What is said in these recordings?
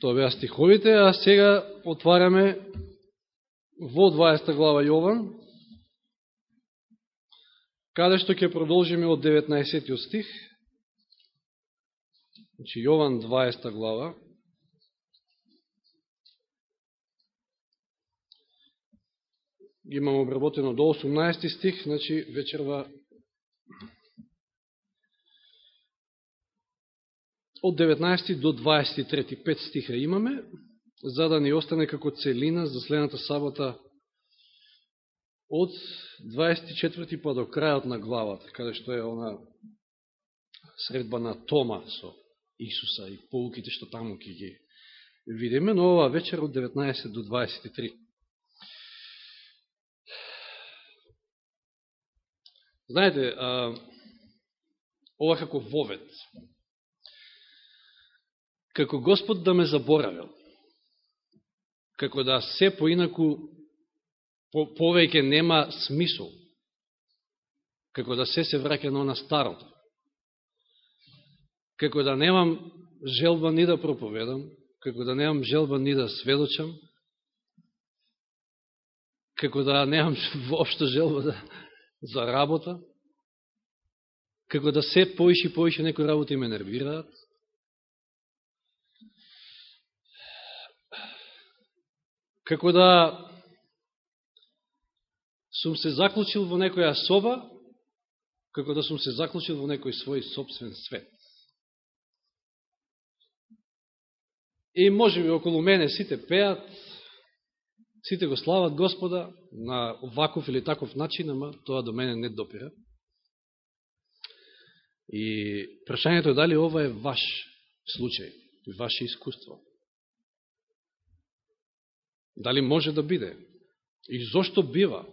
Тоа беа стиховите, а сега отвараме во 20 глава Јован, каде што ќе продолжиме од 19 стих. Значи, Јован 20 глава. Имам обработено до 18 стих, значи вечерва од 19 до 23, 5 стиха имаме, за да ни остане како целина за следната сабота од 24 па до крајот на главата, каде што е она средба на Тома со Исуса и полуките што таму ќе ги видиме, но ова вечер од 19 до 23. Знаете, а, ова како вовет, како Господ да ме заборавил, како да се поинаку по, повеќе нема смисол, како да се се враќа на старото, како да немам желба ни да проповедам, како да немам желба ни да сведочам, како да немам воопшто желба да, за работа, како да се поише и поише некои работи ме нервираат, како да сум се заклучил во некоја соба, како да сум се заклучил во некој свој собствен свет. И може би околу мене сите пеат, сите го слават Господа на ваков или таков начин, ама тоа до мене не допира. И прашањето е дали ова е ваш случај, ваше искуство. Дали може да биде? И зошто бива?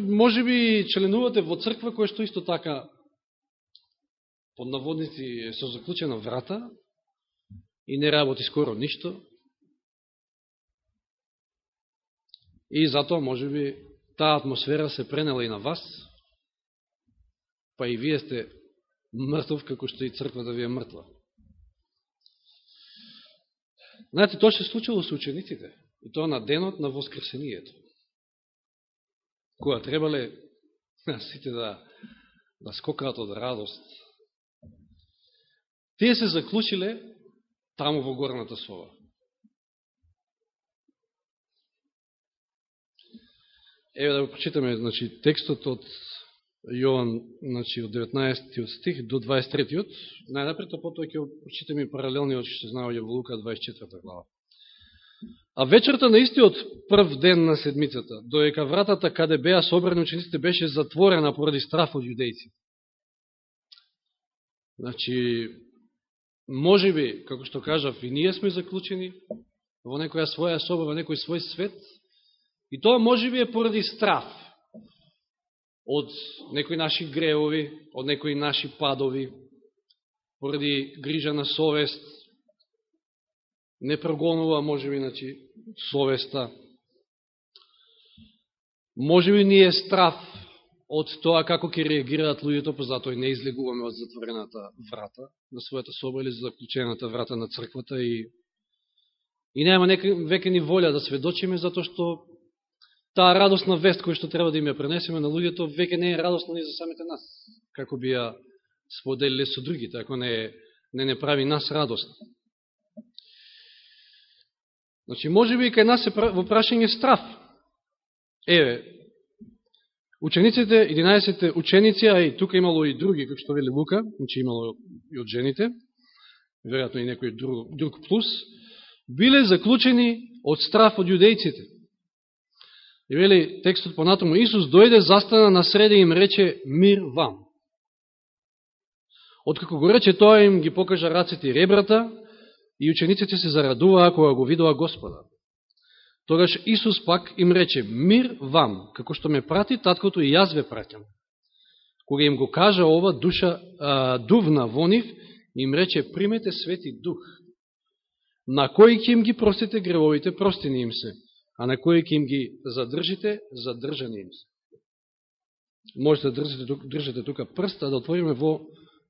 Може би членувате во црква која што исто така под наводници е со заклучена врата и не работи скоро ништо. И затоа може би таа атмосфера се пренела и на вас, па и вие сте мртов како што и црквата ви е мртва. Знаете, тоа се случило со учениците. И тоа на денот на Воскресението. Која требале сите да, да скокаат од радост. Тие се заклучиле таму во горната сова. Еве да го прочитаме значи, текстот од Јован, значи, од 19 стих до 23 најнапред, а потоа ќе прочитаме паралелниот што се знава во Лука 24 глава. А вечерта на истиот прв ден на седмицата, доека вратата каде беа собрани учениците беше затворена поради страф од јудејци. Значи, може би, како што кажав, и ние сме заклучени во некоја своја соба, во некој свој свет, и тоа може би е поради страф од некои наши греови, од некои наши падови, поради грижа на совест, не прогонува, може би, значи, совеста. Може би ни е страф од тоа како ќе реагираат луѓето, па затоа не излегуваме од затворената врата на својата соба или заклучената врата на црквата и и нема нека, веќе ни волја да сведочиме, затоа што таа радосна вест која што треба да им ја пренесеме на луѓето, веќе не е радосна ни за самите нас, како би ја споделиле со другите, ако не, не не прави нас радосна. Значи, може би кај нас е во прашање страф. Еве, учениците, 11 ученици, а и тука имало и други, како што вели Лука, значи имало и од жените, веројатно и некој друг, друг плюс, биле заклучени од страф од јудејците. И вели текстот понатаму Исус дојде, застана на среде и им рече мир вам. Откако го рече тоа им ги покажа раците и ребрата, и учениците се зарадуваа кога го видоа Господа. Тогаш Исус пак им рече мир вам, како што ме прати таткото и јас ве пратям. Кога им го кажа ова, душа а, дувна во нив, им рече примете свети дух. На кој ќе им ги простите гревовите, простини им се а на кои ќе им ги задржите, задржани им се. Можете да држите, држите тука прст, а да отвориме во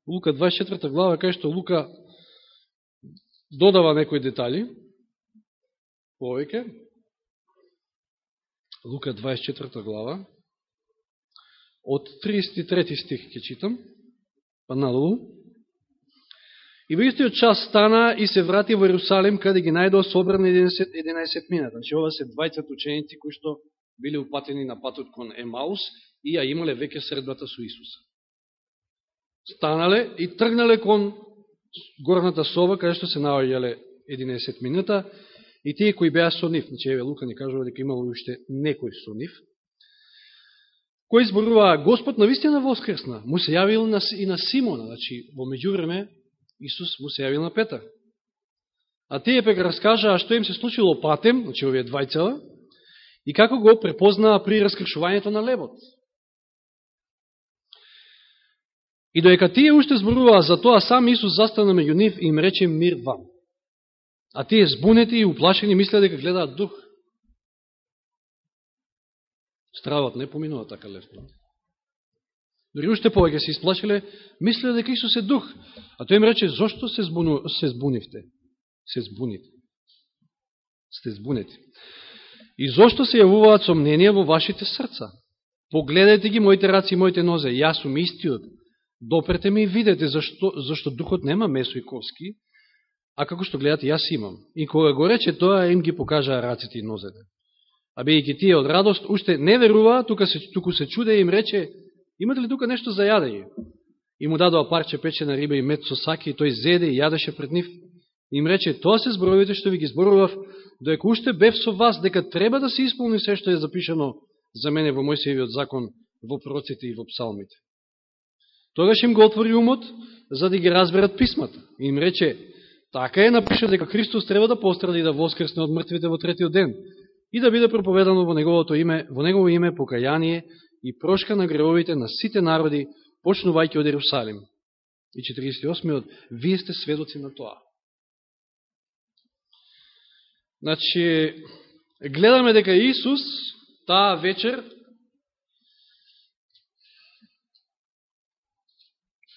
Лука 24 глава, кај што Лука додава некои детали, повеќе. Лука 24 глава, од 33 стих ќе читам, па надолу. И во истиот час стана и се врати во Иерусалим, каде ги најдоа собрани 11, 11 мината. Значи, ова се двајцат ученици кои што били упатени на патот кон Емаус и ја имале веќе средбата со Исуса. Станале и тргнале кон горната соба, каде што се наоѓале 11 минута, и тие кои беа со нив, значи еве Лука ни кажува дека имало уште некој со нив, кој зборува, Господ на вистина воскресна, му се јавил и на Симона, значи во меѓувреме Исус му се јавил на Петар. А тие пек раскажаа што им се случило патем, значи овие двајцела, и како го препознаа при раскршувањето на лебот. И доека тие уште зборуваа за тоа, сам Исус застана меѓу нив и им рече мир вам. А тие збунети и уплашени мислеа дека гледаат дух. Стравот не поминува така лесно. Дори уште повеќе се исплашиле, мислеа дека Исус е дух. А тој им рече, зошто се, збуну, се збунивте? Се збуните. Сте збунети. И зошто се јавуваат сомненија во вашите срца? Погледајте ги моите раци и моите нозе, јас сум истиот. Допрете ме и видете зашто, зашто духот нема месо и коски, а како што гледате, јас имам. И кога го рече тоа, им ги покажаа раците и нозете. А бејќи тие од радост, уште не веруваа, тука се, туку се чуде и им рече, имате ли тука нешто за јадење? И му дадоа парче печена риба и мед со саки, и тој зеде и јадеше пред нив. И им рече, тоа се зборовите што ви ги зборував, доека уште бев со вас, дека треба да се исполни се што е запишано за мене во Мојсиевиот закон, во пророците и во псалмите. Тогаш им го отвори умот, за да ги разберат писмата. И им рече, така е напиша дека Христос треба да постради и да воскресне од мртвите во третиот ден и да биде проповедано во неговото име, во негово име покаяние и прошка на гревовите на сите народи, почнувајќи од Ерусалим. И 48 вие сте сведоци на тоа. Значи, гледаме дека Исус таа вечер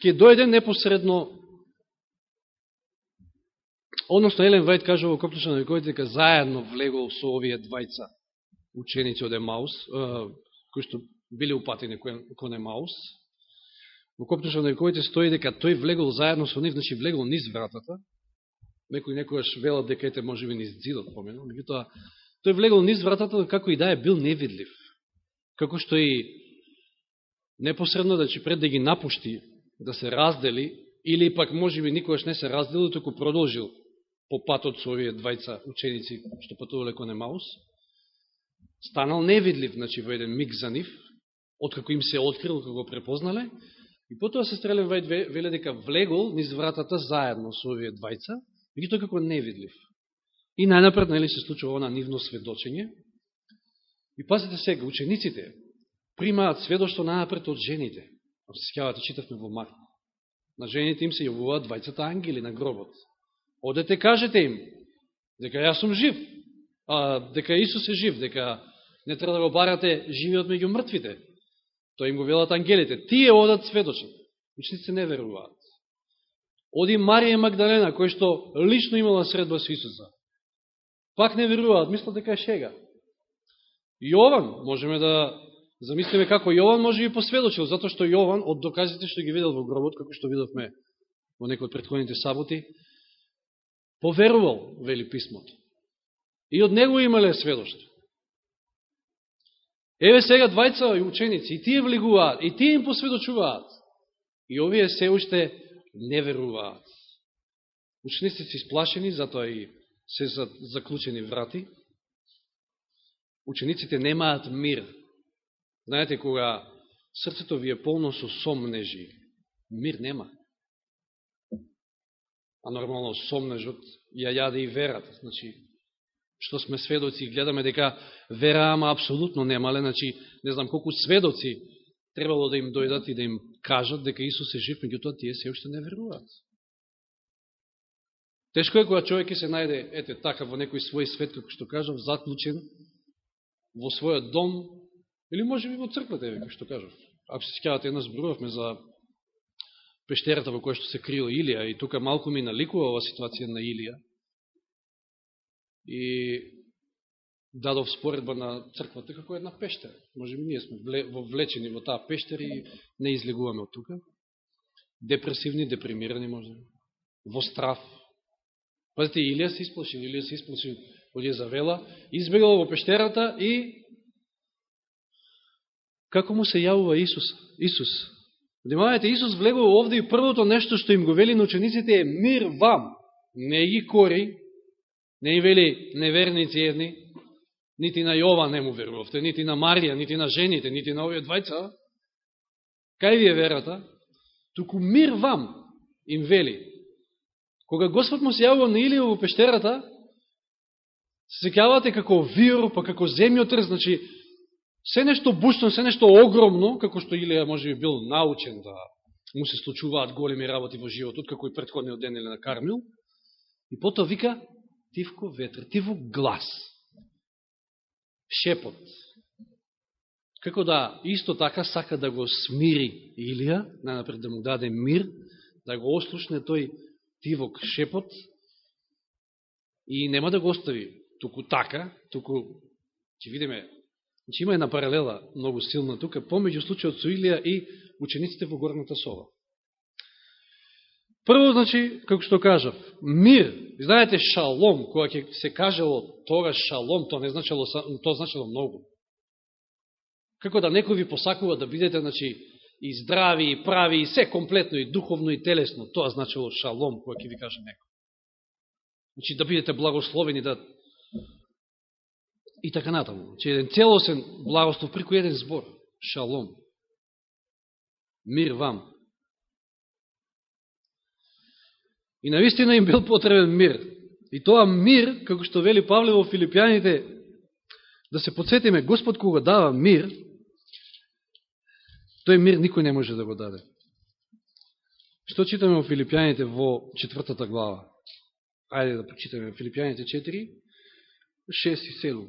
ќе дојде непосредно Односно, Елен Вајд кажува во Коптуша на вековите дека заедно влегол со овие двајца ученици од Емаус, кои што биле упатени кон Емаус. Во Коптуша на вековите стои дека тој влегол заедно со нив, значи влегол низ вратата. Некој некојаш велат дека ете може би низ дзидот помено, меѓутоа тој влегол низ вратата како и да е бил невидлив. Како што и непосредно, значи пред да ги напушти, да се раздели, или пак може би никогаш не се разделил, току продолжил по патот со овие двајца ученици што патувале кон Емаус, станал невидлив, значи во еден миг за нив, откако им се открил, како го препознале, и потоа се стрелен вајд веле дека влегол низ вратата заедно со овие двајца, меѓутоа како невидлив. И најнапред, нели, се случува она нивно сведочење. И пазите сега, учениците примаат сведоштво најнапред од жените. Ако се схјавате, читавме во Марк. На жените им се јавуваат двајцата ангели на гробот. Одете, кажете им, дека јас сум жив, а, дека Исус е жив, дека не треба да го барате живиот меѓу мртвите. Тоа им го велат ангелите. Тие одат сведочат. Учениците не веруваат. Оди Марија Магдалена, кој што лично имала средба со Исуса. Пак не веруваат, мислат дека е шега. Јован, можеме да замислиме како Јован може би посведочил, затоа што Јован, од доказите што ги видел во гробот, како што видовме во некои од предходните саботи, Поверувал, вели писмото. И од него имале сведоштво. Еве сега двајца ученици, и тие влегуваат, и тие им посведочуваат. И овие се уште не веруваат. Учениците се исплашени, затоа и се заклучени врати. Учениците немаат мир. Знаете, кога срцето ви е полно со сомнежи, мир нема а нормално сомнежот ја јаде и верата. Значи, што сме сведоци и гледаме дека вера, ама апсолутно немале, значи, не знам колку сведоци требало да им дојдат и да им кажат дека Исус е жив, меѓутоа тие се уште не веруваат. Тешко е кога човек се најде, ете, така во некој свој свет, како што кажав, заклучен во својот дом, или може би во црквата, како што кажав. Ако се скјавате, една зборувавме за пештерата во која што се крил Илија, и тука малку ми наликува ова ситуација на Илија. И дадов споредба на црквата како една пештера. Може би ние сме вовлечени во таа пештера и не излегуваме од тука. Депресивни, депримирани може. би, Во страв. Пазите, Илија се исплашил, Илија се исплашил од Језавела, избегал во пештерата и како му се јавува Исус? Исус. Внимавајте, Исус влегува овде и првото нешто што им го вели на учениците е мир вам. Не ги кори, не им вели неверници едни, Нити на Јова не му верувавте, нити на Марија, нити на жените, нити на овие двајца. Кај ви е верата? Туку мир вам, им вели. Кога Господ му се јавува на Илија во пештерата, се секјавате како вир, па како земјотрес, значи, се нешто бушно, се нешто огромно, како што Илија може би бил научен да му се случуваат големи работи во животот, како и предходниот ден или на Кармил, и потоа вика, тивко ветер, тиво глас шепот. Како да исто така сака да го смири Илија, најнапред да му даде мир, да го ослушне тој тивок шепот и нема да го остави туку така, туку ќе видиме, че има една паралела многу силна тука, помеѓу случајот со Илија и учениците во горната сова. Прво, значи, како што кажав, мир. Знаете, шалом, која ќе се кажело тога шалом, тоа не значило, тоа значило многу. Како да некој ви посакува да бидете, значи, и здрави, и прави, и се комплетно, и духовно, и телесно. Тоа значило шалом, која ќе ви каже некој. Значи, да бидете благословени, да... И така натаму. Значи, еден целосен благослов прико еден збор. Шалом. Мир вам. И наистина им бил потребен мир. И тоа мир, како што вели Павле во Филипјаните, да се подсетиме, Господ кога дава мир, тој мир никој не може да го даде. Што читаме во Филипјаните во четвртата глава? Ајде да прочитаме Филипјаните 4, 6 и 7.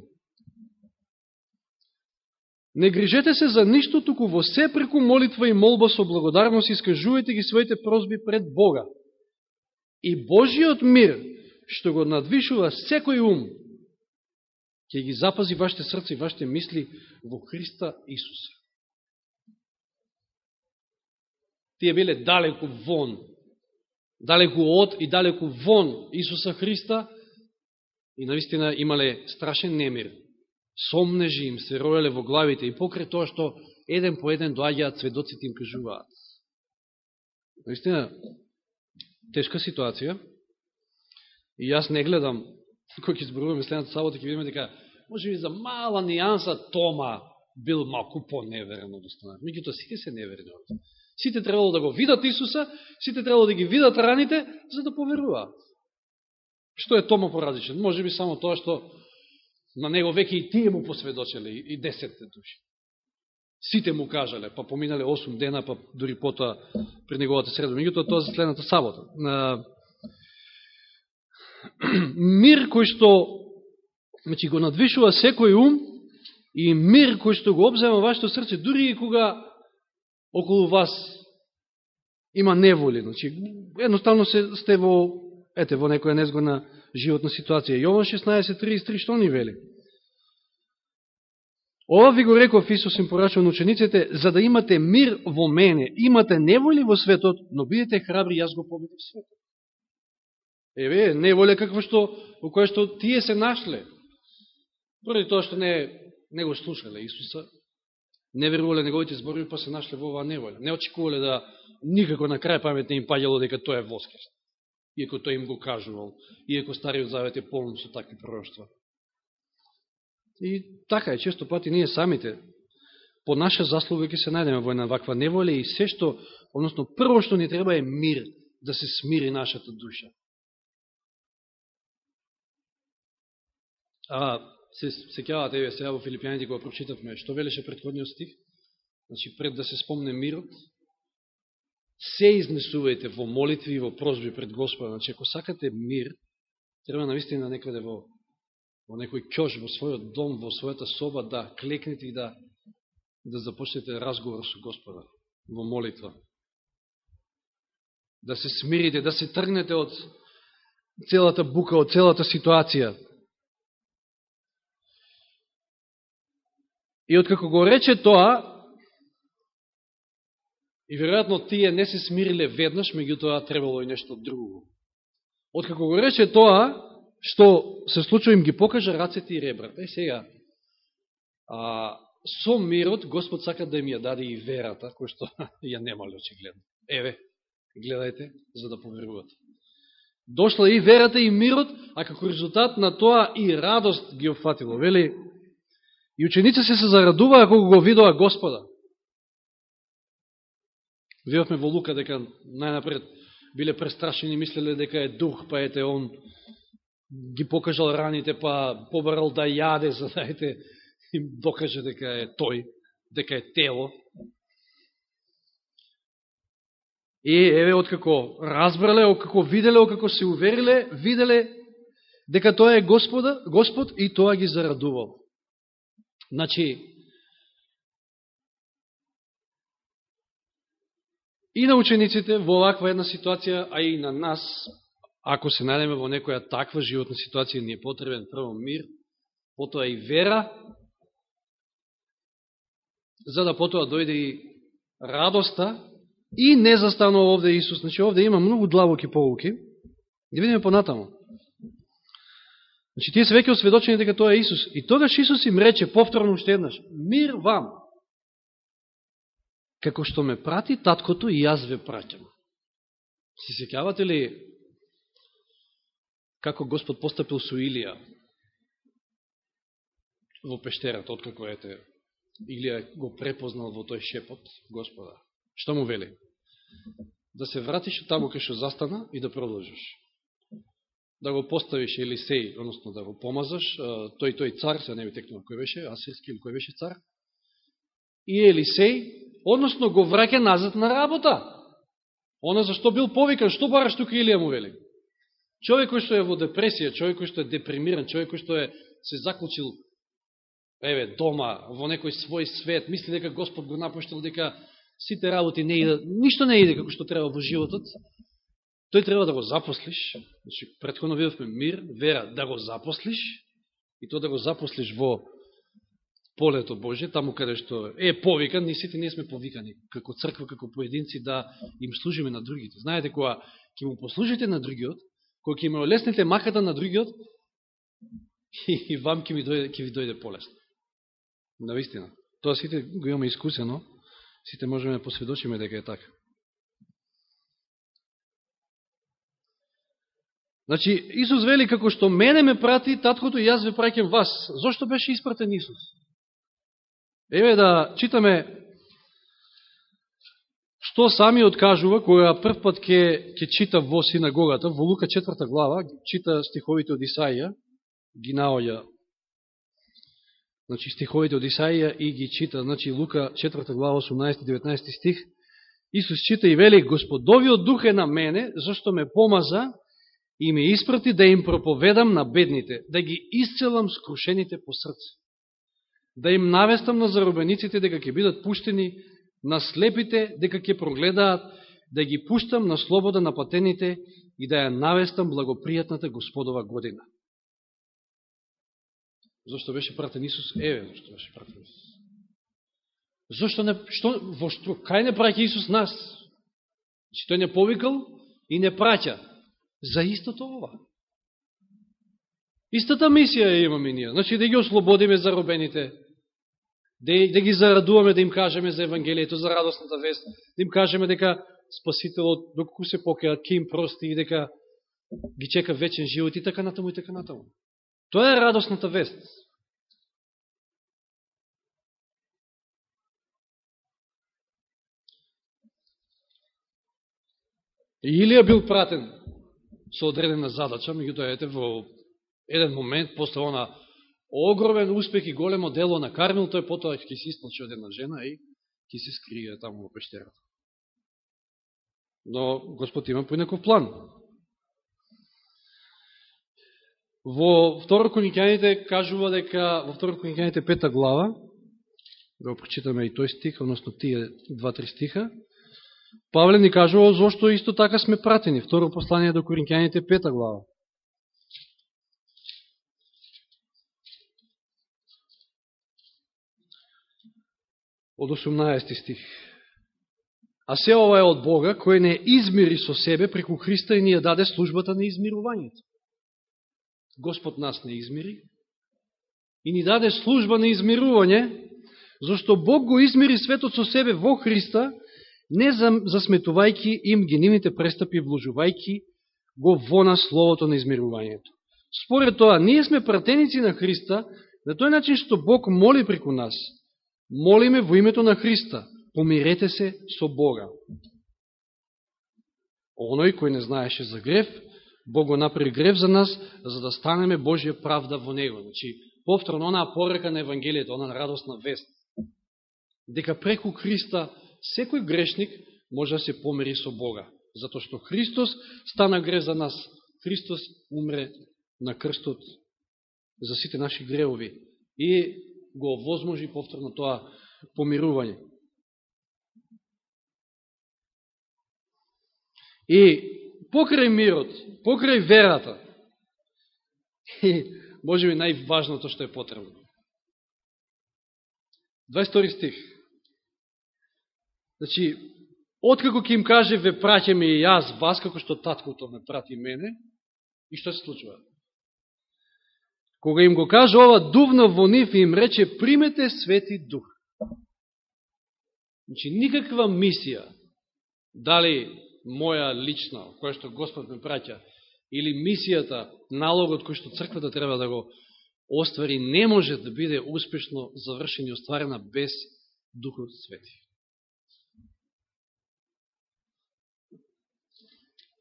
Не грижете се за ништо, туку во се преку молитва и молба со благодарност искажувајте ги своите прозби пред Бога и Божиот мир, што го надвишува секој ум, ќе ги запази вашите срца и вашите мисли во Христа Исуса. Тие биле далеку вон, далеку од и далеку вон Исуса Христа и наистина имале страшен немир. Сомнежи им се роеле во главите и покре тоа што еден по еден доаѓаат сведоците им кажуваат. Наистина, тешка ситуација. И јас не гледам, кој ќе зборуваме следната сабота, ќе видиме дека, може би за мала нијанса Тома бил малку по-неверен од останат. Меѓуто, сите се неверни од Сите требало да го видат Исуса, сите требало да ги видат раните, за да поверуваат. Што е Тома поразличен? Може би само тоа што на него веќе и тие му посведочеле, и десетте души. Сите му кажале, па поминале 8 дена, па дури потоа при неговата среда. Меѓутоа тоа за следната сабота. Мир кој што значи, го надвишува секој ум и мир кој што го обзема вашето срце, дури и кога околу вас има неволи. Значи, едноставно се, сте во, ете, во некоја незгодна животна ситуација. Јован 16.33, што ни вели? Ова ви го реков Исус им порачува на учениците, за да имате мир во мене. Имате неволи во светот, но бидете храбри, јас го победив светот. Еве, неволја какво што, во која што тие се нашле. Поради тоа што не, не го слушале Исуса, не верувале неговите зборови, па се нашле во оваа неволја. Не очекувале да никако на крај памет не им паѓало дека тоа е воскрес. Иако тој им го кажувал, иако Стариот Завет е полн со такви пророќства. И така е, често пати ние самите по наша заслуга ќе се најдеме во една ваква неволја и се што, односно прво што ни треба е мир, да се смири нашата душа. А се сеќавате еве сега во Филипијаните кога прочитавме што велеше предходниот стих? Значи пред да се спомне мирот, се изнесувајте во молитви и во прозби пред Господа. Значи ако сакате мир, треба наистина некаде во во некој кјош, во својот дом, во својата соба, да клекнете и да, да започнете разговор со Господа во молитва. да се смирите, да се тргнете од целата бука, од целата ситуација. И откако го рече тоа, и веројатно тие не се смириле веднаш, тоа требало и нешто друго. Откако го рече тоа, што се случува им ги покажа рацете и ребрата. И сега, а, со мирот, Господ сака да им ја даде и верата, која што ја немале очигледно. Еве, гледајте, за да поверувате. Дошла и верата и мирот, а како резултат на тоа и радост ги офатило. Вели, и ученици се се зарадуваа кога го видоа Господа. Видовме во Лука дека најнапред биле престрашени, мислеле дека е дух, па ете он ги покажал раните, па побарал да јаде, за да ете им докаже дека е тој, дека е тело. И еве, откако разбрале, откако виделе, откако се увериле, виделе дека тоа е Господа, Господ и тоа ги зарадувал. Значи, и на учениците во оваква една ситуација, а и на нас, ако се најдеме во некоја таква животна ситуација, ни е потребен прво мир, потоа и вера, за да потоа дојде и радоста, и не застанува овде Исус. Значи, овде има многу длабоки полуки. Да видиме понатамо. Значи, тие се веќе осведочени дека тоа е Исус. И тогаш Исус им рече повторно уште еднаш, мир вам, како што ме прати таткото и јас ве праќам. Се секјавате ли како Господ постапил со Илија во пештерата, откако ете Илија го препознал во тој шепот Господа. Што му вели? Да се вратиш таму кај што застана и да продолжиш. Да го поставиш Елисеј, односно да го помазаш, тој тој цар, се не би текнува кој беше, асирски или кој беше цар, и Елисеј, односно го враќа назад на работа. Она зашто бил повикан, што бараш тука Илија му вели? Човек кој што е во депресија, човек кој што е депримиран, човек кој што е се заклучил еве, дома, во некој свој свет, мисли дека Господ го напуштил, дека сите работи не идат, ништо не иде како што треба во животот, тој треба да го запослиш, значи, претходно видовме мир, вера, да го запослиш, и тоа да го запослиш во полето Божие, таму каде што е повикан, ние сите не сме повикани како црква, како поединци да им служиме на другите. Знаете, кога ќе му послужите на другиот, Кој ќе ме олесните маката на другиот, и, и вам ќе ви дојде, ќе ви дојде полесно. Навистина. Тоа сите го имаме искусено, сите можеме да посведочиме дека е така. Значи, Исус вели, како што мене ме прати, таткото и јас ве праќам вас. Зошто беше испратен Исус? Еве да читаме што сами откажува кога прв пат ке, ке чита во синагогата, во Лука 4 глава, чита стиховите од Исаија, ги наоѓа. Значи, стиховите од Исаија и ги чита, значи Лука 4 глава 18-19 стих, Исус чита и вели, Господовиот дух е на мене, зашто ме помаза и ме испрати да им проповедам на бедните, да ги исцелам скрушените по срце, да им навестам на заробениците дека ќе бидат пуштени, на слепите дека ќе прогледаат, да ги пуштам на слобода на патените и да ја навестам благопријатната Господова година. Зошто беше пратен Исус? Еве, зошто беше пратен Исус. Зошто не, што, во што, кај не праќа Исус нас? Че тој не повикал и не праќа. За истото ова. Истата мисија имаме ние. Значи да ги ослободиме заробените, да, да ги зарадуваме, да им кажеме за Евангелието, за радостната вест, да им кажеме дека Спасителот, доколку се покеат, ке им прости и дека ги чека вечен живот и така натаму и така натаму. Тоа е радостната вест. И Илија бил пратен со одредена задача, меѓутоа ете во еден момент, после она огромен успех и големо дело на Кармил, тој потоа ќе се исплачи од една жена и ќе се скрие таму во пештерата. Но Господ има поинаков план. Во второ Коникјаните кажува дека, во второ Коникјаните пета глава, да го прочитаме и тој стих, односно тие два-три стиха, Павле ни кажува зошто исто така сме пратени. Второ послание до Коринќаните, пета глава. Од 18 стих. А се ова е од Бога, кој не измири со себе преку Христа и ни ја даде службата на измирувањето. Господ нас не измири и ни даде служба на измирување, зашто Бог го измири светот со себе во Христа, не засметувајки им генимите престапи, вложувајки го во нас словото на измирувањето. Според тоа, ние сме пратеници на Христа, на тој начин што Бог моли преку нас. Молиме во името на Христа, помирете се со Бога. Оној кој не знаеше за грев, Бог го направи грев за нас, за да станеме Божија правда во Него. Значи, повторно, онаа порека на Евангелието, онаа радостна вест, дека преку Христа секој грешник може да се помири со Бога. Затоа што Христос стана гре за нас. Христос умре на крстот за сите наши гревови. и го возможи повторно тоа помирување. И покрај мирот, покрај верата, и може би најважното што е потребно. 22 стих. Значи, откако ќе им каже, ве праќаме и јас вас, како што таткото ме прати мене, и што се случува? Кога им го кажа ова, дувна во нив и им рече, примете свети дух. Значи, никаква мисија, дали моја лична, која што Господ ме праќа, или мисијата, налогот кој што црквата треба да го оствари, не може да биде успешно завршен и остварена без Духот Свети.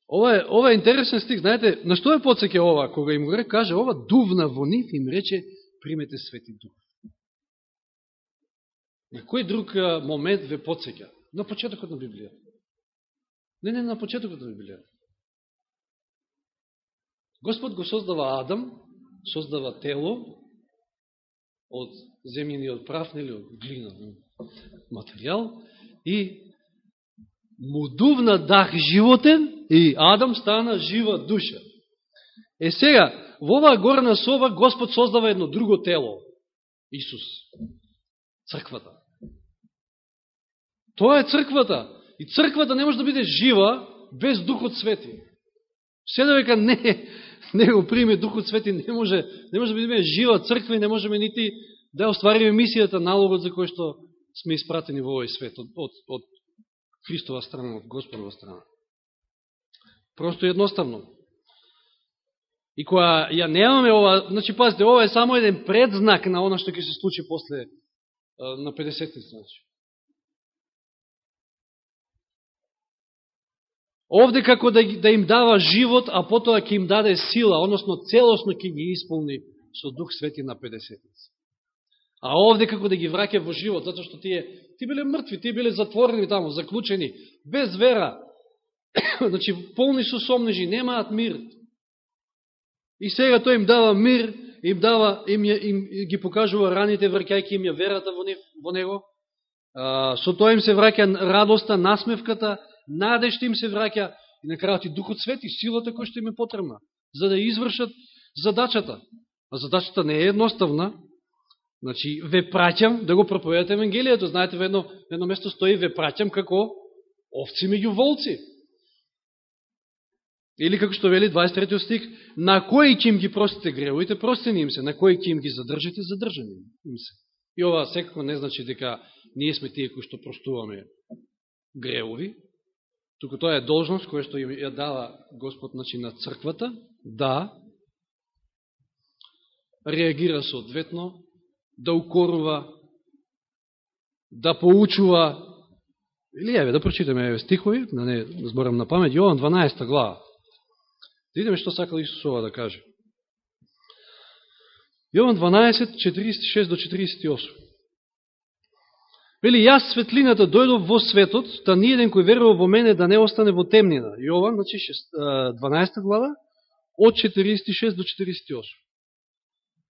Ова е, ова е интересен стих, знаете, на што е подсеке ова? Кога им го каже, ова дувна во нив, им рече, примете Свети Дух. На кој друг момент ве подсеќа? На почетокот на Библијата. Не, не, на почетокот на Библијата. Господ го создава Адам, создава тело од земјени од прав, нели, од глина, материјал, и му дувна дах животен и Адам стана жива душа. Е сега, во оваа горна соба Господ создава едно друго тело. Исус. Црквата. Тоа е црквата. И црквата не може да биде жива без Духот Свети. Се довека не, не го приме Духот Свети, не може, не може да биде жива црква и не можеме нити да оствариме мисијата, налогот за кој што сме испратени во овој свет од, од, од Христова страна, од Господова страна. Просто едноставно. И која ја немаме ова, значи пазите, ова е само еден предзнак на она што ќе се случи после на 50 значи. Овде како да, да им дава живот, а потоа ќе им даде сила, односно целосно ќе ги исполни со Дух Свети на 50 А овде како да ги враке во живот, затоа што тие, ти биле мртви, ти биле затворени таму, заклучени, без вера. значи, полни со сомнежи, немаат мир. И сега тој им дава мир, им, дава, им, им, им ги покажува раните, враќајќи им ја верата во, нив, во него. А, со тоа им се враќа радоста, насмевката, надежта им се враќа и на крајот и Духот Свети, силата која што им е потребна, за да извршат задачата. А задачата не е едноставна, Значи, ве праќам да го проповедате Евангелието. Знаете, во едно, едно место стои ве праќам како овци меѓу волци. Или како што вели 23 стих, на кои ќе им ги простите гревоите простени им се, на кои ќе им ги задржите, задржани им се. И ова секако не значи дека ние сме тие кои што простуваме гревови, туку тоа е должност која што ја дава Господ значи, на црквата, да реагира соодветно да укорува, да поучува, или еве, да прочитаме еве стихови, да не зборам на памет, Јован 12 глава. Да видиме што сакал Исус ова да каже. Јован 12, 46 до 48. Вели, јас светлината дојдов во светот, та ниједен кој верува во мене да не остане во темнина. Јован, значи 12 глава, од 46 до 48.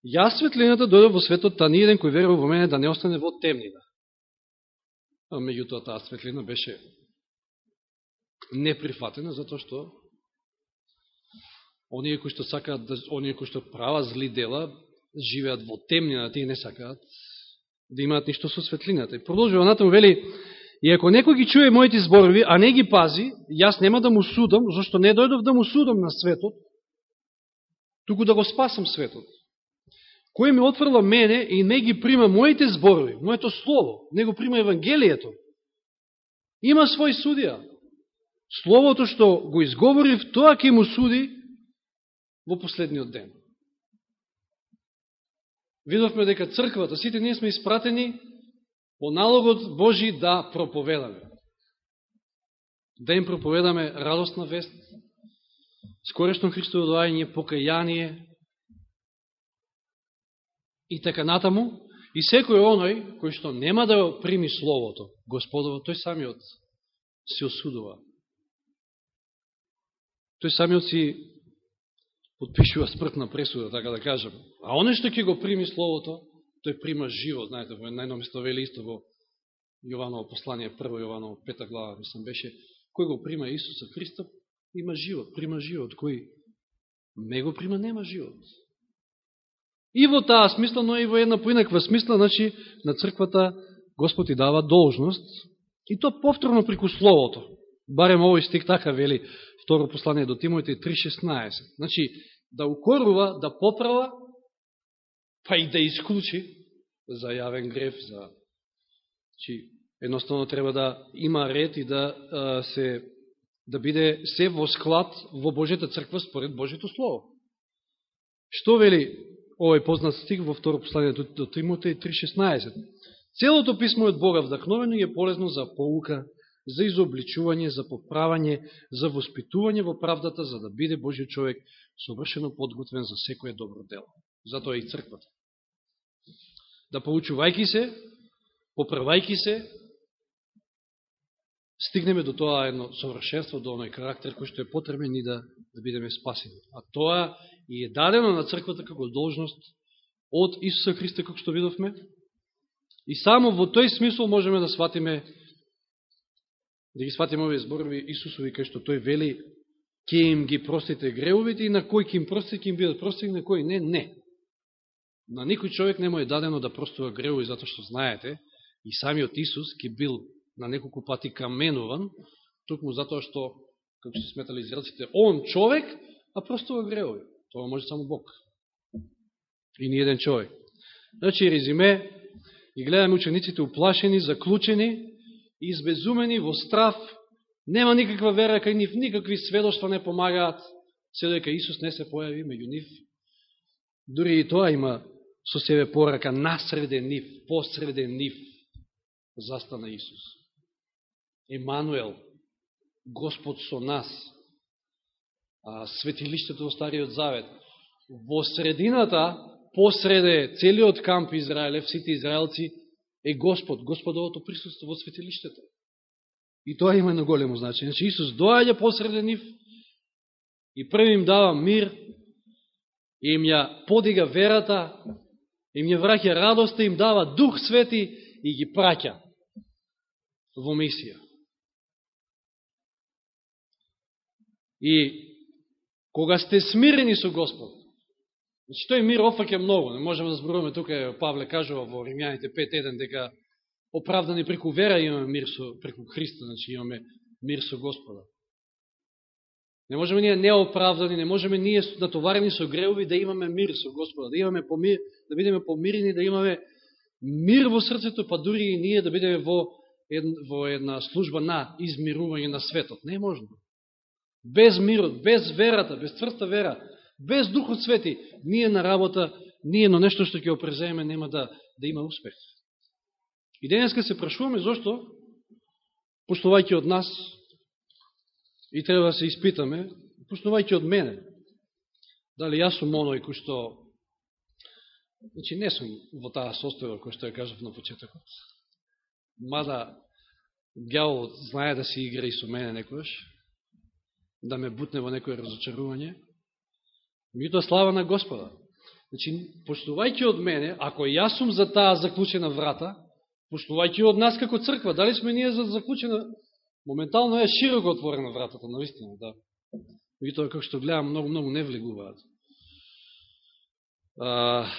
Јас светлината дојдов во светот, та ниједен кој верува во мене да не остане во темнина. А меѓутоа таа светлина беше неприфатена, затоа што оние кои што сакаат, да, оние кои што прават зли дела, живеат во темнината и не сакаат да имаат ништо со светлината. И продолжува натаму, вели, и ако некој ги чуе моите зборови, а не ги пази, јас нема да му судам, зашто не дојдов да му судам на светот, туку да го спасам светот. Кој ме отфрла мене и не ги прима моите зборови, моето слово, не го прима Евангелието, има свој судија. Словото што го изговорив, тоа ќе му суди во последниот ден видовме дека црквата, сите ние сме испратени по налогот Божи да проповедаме. Да им проповедаме радостна вест, скорешно Христово доаѓање, покаяние и така натаму. И секој оној кој што нема да прими Словото, Господово, тој самиот се осудува. Тој самиот си подпишува смртна пресуда, така да кажем. А оне што ќе го прими Словото, тој прима живот, знаете, во едно место вели исто во Јованово послание, прво Јованово, пета глава, мислам беше, кој го прима Исуса Христа, има живот, прима живот, кој не го прима, нема живот. И во таа смисла, но и во една поинаква смисла, значи, на црквата Господ и дава должност, и то повторно преку Словото. Барем овој стик така вели второ послание до Тимоти 3.16. Значи, да укорува, да поправа, па и да исклучи за јавен греф, за... Значи, едноставно треба да има ред и да а, се да биде се во склад во Божјата црква според Божјето Слово. Што вели овој познат стих во второ послание до, до Тимотеј 3.16? Целото писмо од Бога вдахновено и е полезно за поука, за изобличување, за поправање, за воспитување во правдата, за да биде Божиот човек совршено подготвен за секое добро дело. Затоа и црквата. Да поучувајки се, поправајки се, стигнеме до тоа едно совршенство, до оној карактер кој што е потребен и да, да бидеме спасени. А тоа и е дадено на црквата како должност од Исуса Христа, како што видовме. И само во тој смисол можеме да сватиме да ги сватиме овие зборови Исусови, кај што тој вели, ќе им ги простите греувите и на кој ќе им простите, ќе им бидат простите, на кој не, не. На никој човек не му е дадено да простува греуви, затоа што знаете, и самиот Исус ќе бил на неколку пати каменуван, токму затоа што, како се сметали израците, он човек, а простува греуви. Тоа може само Бог. И ни еден човек. Значи, резиме, и гледаме учениците уплашени, заклучени, избезумени во страв, нема никаква вера кај нив, никакви сведоштва не помагаат, се додека Исус не се појави меѓу нив. Дури и тоа има со себе порака насреде нив, посреде нив, застана Исус. Емануел, Господ со нас, а, светилиштето во Стариот Завет, во средината, посреде целиот камп Израелев, сите израелци, е Господ, Господовото присуство во светилиштето. И тоа има едно големо значење. Значи Исус доаѓа посреде нив и први им дава мир, и им ја подига верата, им ја враќа радоста, им дава Дух Свети и ги праќа во мисија. И кога сте смирени со Господ, Значи, тој мир офаќа многу. Не можеме да зборуваме тука, Павле кажува во Римјаните 5.1, дека оправдани преку вера имаме мир со, преку Христа, значи имаме мир со Господа. Не можеме ние неоправдани, не можеме ние натоварени со греови да имаме мир со Господа, да имаме помир, да бидеме помирени, да имаме мир во срцето, па дури и ние да бидеме во, ед, во една служба на измирување на светот. Не е можно. Без мирот, без верата, без тврста вера, Без Духот Свети, ние на работа, ние на нешто што ќе опрезееме, нема да, да има успех. И денеска се прашуваме зашто, почнувајќи од нас, и треба да се испитаме, почнувајќи од мене, дали јас сум оној кој што, значи не сум во таа состојба кој што ја кажав на почетокот, мада гјавот знае да се игра и со мене некојаш, да ме бутне во некој разочарување, Меѓутоа слава на Господа. Значи, почнувајќи од мене, ако јас сум за таа заклучена врата, почнувајќи од нас како црква, дали сме ние за заклучена Моментално е широко отворена вратата, наистина, да. Меѓутоа, тоа, како што гледам, многу-многу не влегуваат. А,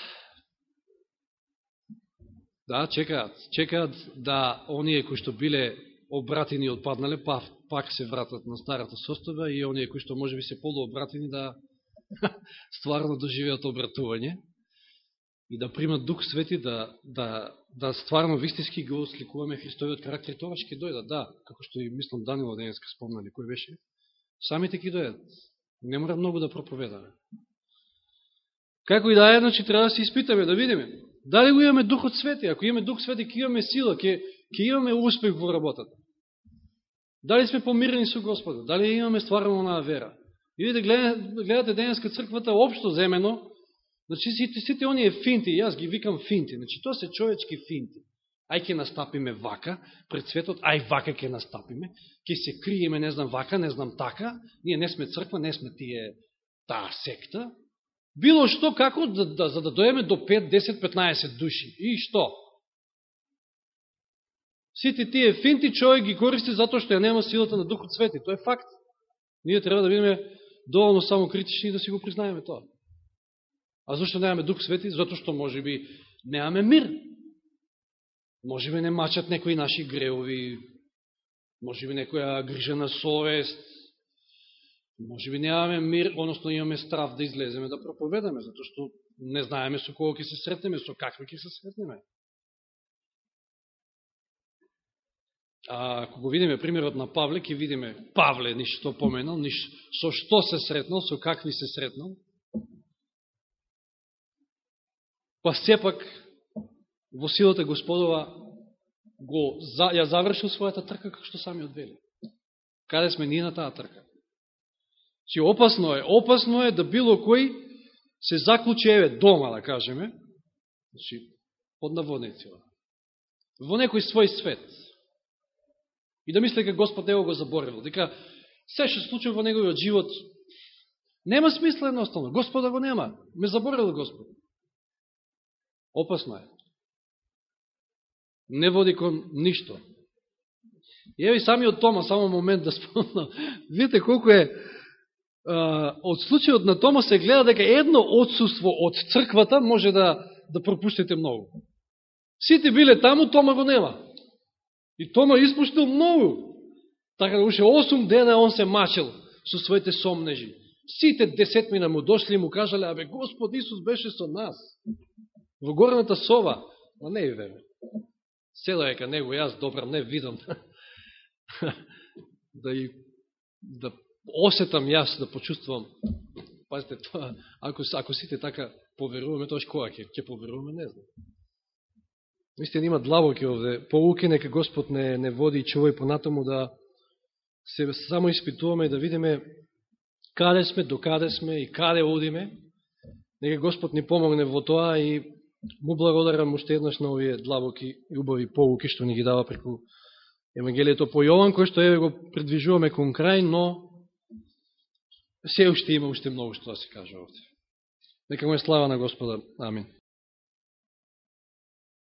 да, чекаат. Чекаат да оние кои што биле обратени и отпаднале, па, пак се вратат на старата состојба и оние кои што може би се полуобратени да стварно да доживеат обратување и да примат Дух Свети, да, да, да стварно вистински го сликуваме христовиот карактер, тоа ќе дојдат, да, како што и мислам Данило денеска спомнали, кој беше, самите ќе дојдат. Не мора многу да проповедаме. Како и да е, значи, треба да се испитаме, да видиме. Дали го имаме Духот Свети? Ако имаме Дух Свети, ќе имаме сила, ќе, ќе имаме успех во работата. Дали сме помирени со Господа? Дали имаме стварно на вера? И видите, гледате денеска црквата обшто земено, Значи, сите, сите оние финти, јас ги викам финти, значи, тоа се човечки финти. Ај ке настапиме вака, пред светот, ај вака ке настапиме, ке се криеме, не знам вака, не знам така, ние не сме црква, не сме тие таа секта. Било што, како, да, да, за да доеме до 5, 10, 15 души. И што? Сите тие финти човек ги користи затоа што ја нема силата на Духот Свети. Тоа е факт. Ние треба да видиме доволно само критични да си го признаеме тоа. А зашто немаме Дух Свети? Зато што може би немаме мир. Може би не мачат некои наши греови, може би некоја грижена совест, може би немаме мир, односно имаме страв да излеземе да проповедаме, зато што не знаеме со кого ќе се сретнеме, со какви ќе се сретнеме. А ако го видиме примерот на Павле, ќе видиме Павле ништо поменал, ниш со што се сретнал, со какви се сретнал. па сепак во силата Господова го, за, ја завршил својата трка, како што сами одвели. Каде сме ние на таа трка? Че опасно е, опасно е да било кој се заклучи, еве, дома, да кажеме, значи, под наводници, во некој свој свет. И да мисле дека Господ него го заборавил, дека се што случува во неговиот живот, нема смисла едноставно. Господа го нема. Ме заборавил Господ. Опасно е. Не води кон ништо. И еви самиот Тома, само момент да спомнам, видите колку е, а, од случајот на Тома се гледа дека едно отсуство од црквата може да, да пропуштите многу. Сите биле таму, Тома го нема. И Тома испуштил многу. Така да уште 8 дена он се мачел со своите сомнежи. Сите десетмина му дошли и му кажале, абе Господ Исус беше со нас во горната сова, но не и верувам. Села ека него, јас добрам, не видам да и да осетам јас, да почувствувам. Пазите, тоа, ако, ако сите така поверуваме, тоа кога ќе, ќе поверуваме, не знам. Мислите, има длабоки овде, поуки, нека Господ не, не води и чува и понатаму да се само испитуваме и да видиме каде сме, докаде сме и каде одиме. Нека Господ ни помогне во тоа и Му благодарам уште еднаш на овие длабоки и убави полуки што ни ги дава преку Евангелието по Јован, кој што еве го предвижуваме кон крај, но се уште има уште многу што да се каже овде. Нека му е слава на Господа. Амин.